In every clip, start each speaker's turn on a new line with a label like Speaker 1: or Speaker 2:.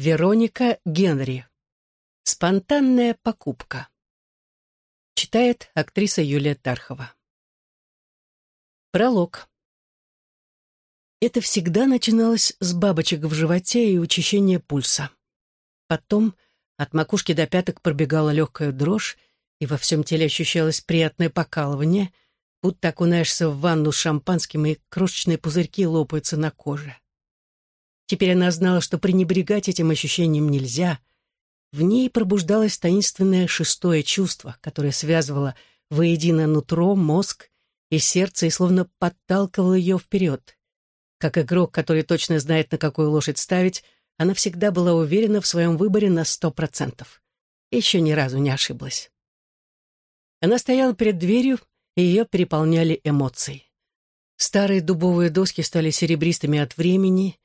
Speaker 1: Вероника Генри. Спонтанная покупка. Читает актриса Юлия Тархова. Пролог. Это всегда начиналось с бабочек в животе и учащения пульса. Потом от макушки до пяток пробегала легкая дрожь, и во всем теле ощущалось приятное покалывание, будто окунаешься в ванну с шампанским, и крошечные пузырьки лопаются на коже. Теперь она знала, что пренебрегать этим ощущением нельзя. В ней пробуждалось таинственное шестое чувство, которое связывало воедино нутро, мозг и сердце и словно подталкивало ее вперед. Как игрок, который точно знает, на какую лошадь ставить, она всегда была уверена в своем выборе на сто процентов. Еще ни разу не ошиблась. Она стояла перед дверью, и ее переполняли эмоции. Старые дубовые доски стали серебристыми от времени,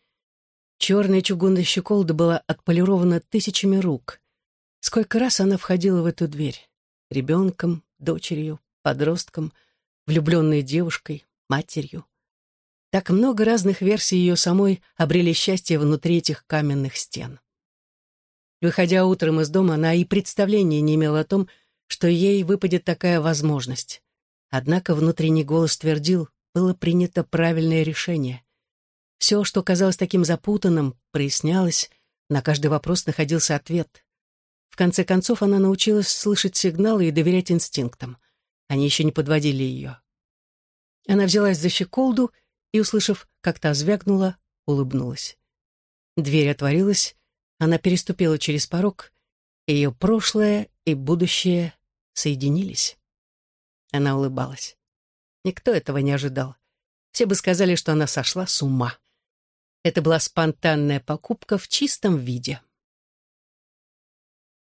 Speaker 1: Черная чугунная щеколда была отполирована тысячами рук. Сколько раз она входила в эту дверь? Ребенком, дочерью, подростком, влюбленной девушкой, матерью. Так много разных версий ее самой обрели счастье внутри этих каменных стен. Выходя утром из дома, она и представления не имела о том, что ей выпадет такая возможность. Однако внутренний голос твердил, было принято правильное решение. Все, что казалось таким запутанным, прояснялось, на каждый вопрос находился ответ. В конце концов, она научилась слышать сигналы и доверять инстинктам. Они еще не подводили ее. Она взялась за щеколду и, услышав, как та звякнула, улыбнулась. Дверь отворилась, она переступила через порог, и ее прошлое и будущее соединились. Она улыбалась. Никто этого не ожидал. Все бы сказали, что она сошла с ума. Это была спонтанная покупка в чистом виде.